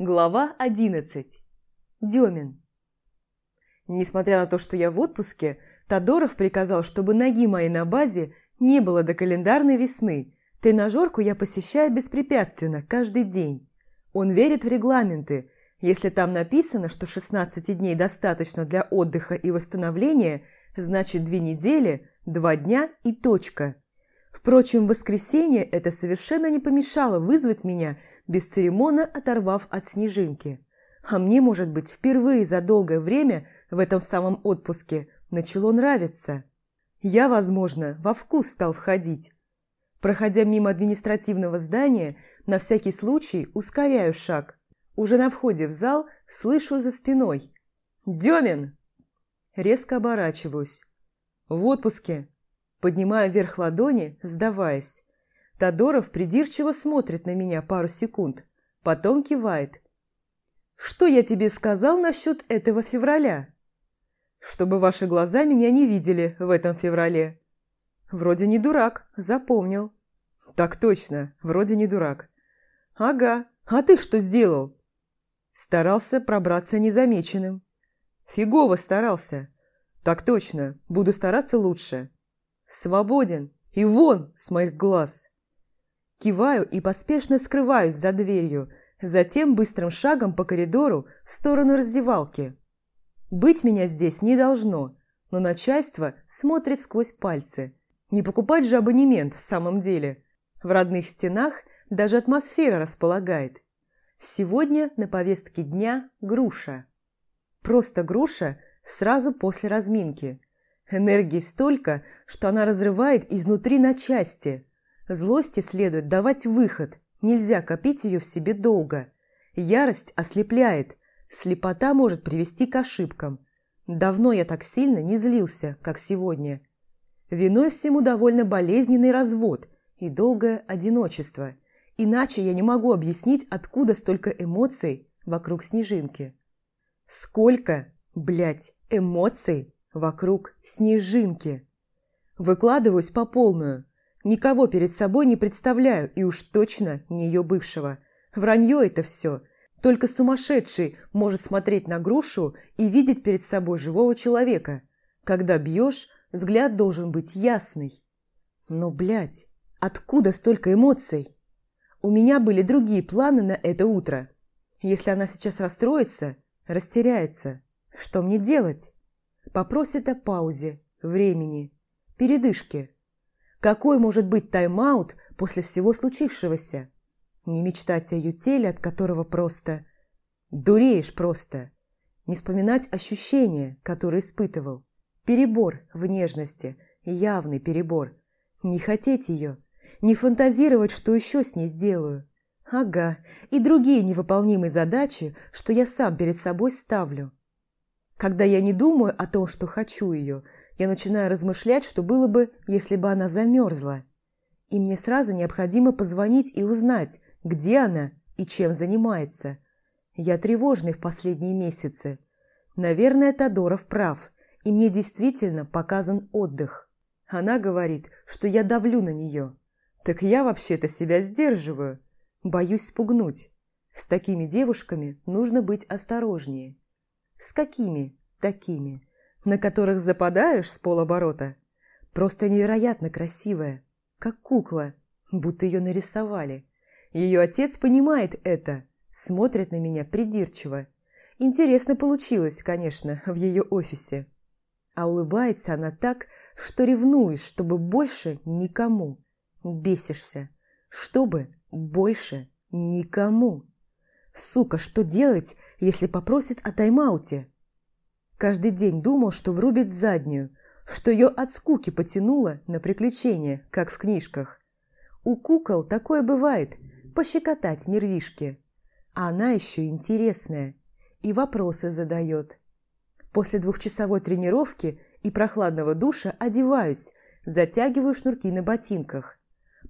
Глава 11. Демин. Несмотря на то, что я в отпуске, Тодоров приказал, чтобы ноги моей на базе не было до календарной весны. Тренажерку я посещаю беспрепятственно, каждый день. Он верит в регламенты. Если там написано, что 16 дней достаточно для отдыха и восстановления, значит две недели, два дня и точка. Впрочем, воскресенье это совершенно не помешало вызвать меня, бесцеремонно оторвав от снежинки. А мне, может быть, впервые за долгое время в этом самом отпуске начало нравиться. Я, возможно, во вкус стал входить. Проходя мимо административного здания, на всякий случай ускоряю шаг. Уже на входе в зал слышу за спиной. «Демин!» Резко оборачиваюсь. «В отпуске!» Поднимаю вверх ладони, сдаваясь. Тодоров придирчиво смотрит на меня пару секунд, потом кивает. «Что я тебе сказал насчет этого февраля?» «Чтобы ваши глаза меня не видели в этом феврале». «Вроде не дурак, запомнил». «Так точно, вроде не дурак». «Ага, а ты что сделал?» Старался пробраться незамеченным. «Фигово старался». «Так точно, буду стараться лучше». Свободен и вон с моих глаз. Киваю и поспешно скрываюсь за дверью, затем быстрым шагом по коридору в сторону раздевалки. Быть меня здесь не должно, но начальство смотрит сквозь пальцы. Не покупать же абонемент в самом деле. В родных стенах даже атмосфера располагает. Сегодня на повестке дня груша. Просто груша сразу после разминки – Энергии столько, что она разрывает изнутри на части. Злости следует давать выход, нельзя копить ее в себе долго. Ярость ослепляет, слепота может привести к ошибкам. Давно я так сильно не злился, как сегодня. Виной всему довольно болезненный развод и долгое одиночество. Иначе я не могу объяснить, откуда столько эмоций вокруг снежинки. Сколько, блядь, эмоций Вокруг снежинки. Выкладываюсь по полную. Никого перед собой не представляю, и уж точно не ее бывшего. Вранье это все. Только сумасшедший может смотреть на грушу и видеть перед собой живого человека. Когда бьешь, взгляд должен быть ясный. Но, блядь, откуда столько эмоций? У меня были другие планы на это утро. Если она сейчас расстроится, растеряется, что мне делать? Попросит о паузе, времени, передышке. Какой может быть тайм-аут после всего случившегося? Не мечтать о ее теле, от которого просто... Дуреешь просто. Не вспоминать ощущения, которые испытывал. Перебор в нежности, явный перебор. Не хотеть ее, не фантазировать, что еще с ней сделаю. Ага, и другие невыполнимые задачи, что я сам перед собой ставлю. Когда я не думаю о том, что хочу ее, я начинаю размышлять, что было бы, если бы она замерзла. И мне сразу необходимо позвонить и узнать, где она и чем занимается. Я тревожный в последние месяцы. Наверное, Тодоров прав, и мне действительно показан отдых. Она говорит, что я давлю на нее. Так я вообще-то себя сдерживаю. Боюсь спугнуть. С такими девушками нужно быть осторожнее. С какими такими, на которых западаешь с полоборота? Просто невероятно красивая, как кукла, будто ее нарисовали. Ее отец понимает это, смотрит на меня придирчиво. Интересно получилось, конечно, в ее офисе. А улыбается она так, что ревнуешь, чтобы больше никому. Бесишься, чтобы больше никому. Сука, что делать, если попросит о тайм-ауте? Каждый день думал, что врубит заднюю, что ее от скуки потянуло на приключения, как в книжках. У кукол такое бывает, пощекотать нервишки. А она еще интересная и вопросы задает. После двухчасовой тренировки и прохладного душа одеваюсь, затягиваю шнурки на ботинках.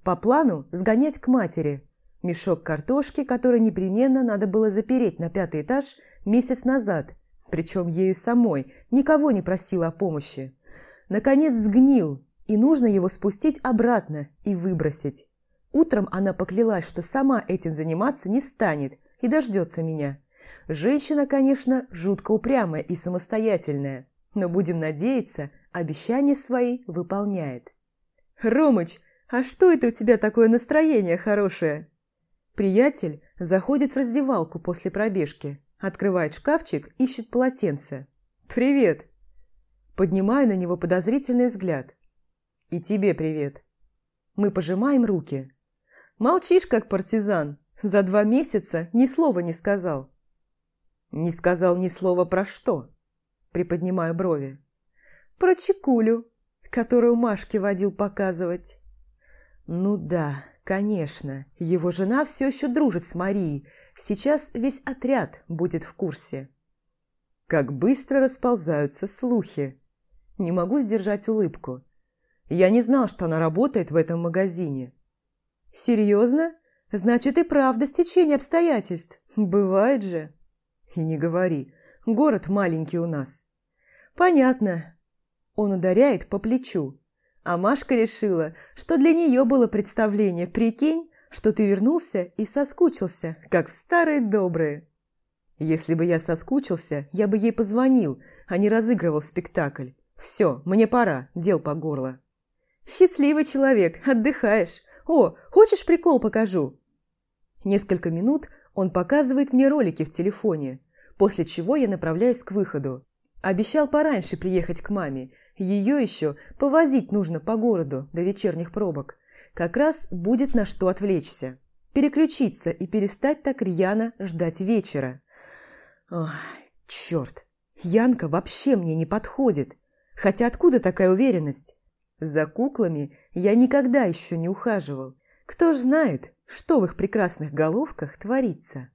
По плану сгонять к матери – Мешок картошки, который непременно надо было запереть на пятый этаж месяц назад, причем ею самой, никого не просила о помощи. Наконец сгнил, и нужно его спустить обратно и выбросить. Утром она поклялась, что сама этим заниматься не станет, и дождется меня. Женщина, конечно, жутко упрямая и самостоятельная, но будем надеяться, обещания свои выполняет. «Ромыч, а что это у тебя такое настроение хорошее?» Приятель заходит в раздевалку после пробежки, открывает шкафчик, ищет полотенце. «Привет!» Поднимаю на него подозрительный взгляд. «И тебе привет!» Мы пожимаем руки. «Молчишь, как партизан. За два месяца ни слова не сказал». «Не сказал ни слова про что?» Приподнимаю брови. «Про чекулю, которую Машке водил показывать». «Ну да, конечно, его жена все еще дружит с Марией. Сейчас весь отряд будет в курсе». Как быстро расползаются слухи. Не могу сдержать улыбку. Я не знал, что она работает в этом магазине. Серьезно? Значит, и правда стечение обстоятельств. Бывает же. И не говори. Город маленький у нас. Понятно. Он ударяет по плечу. А Машка решила, что для нее было представление. Прикинь, что ты вернулся и соскучился, как в старые добрые. Если бы я соскучился, я бы ей позвонил, а не разыгрывал спектакль. Все, мне пора, дел по горло. «Счастливый человек, отдыхаешь. О, хочешь прикол покажу?» Несколько минут он показывает мне ролики в телефоне, после чего я направляюсь к выходу. Обещал пораньше приехать к маме. Ее еще повозить нужно по городу до вечерних пробок. Как раз будет на что отвлечься. Переключиться и перестать так рьяно ждать вечера. Ох, черт, Янка вообще мне не подходит. Хотя откуда такая уверенность? За куклами я никогда еще не ухаживал. Кто ж знает, что в их прекрасных головках творится.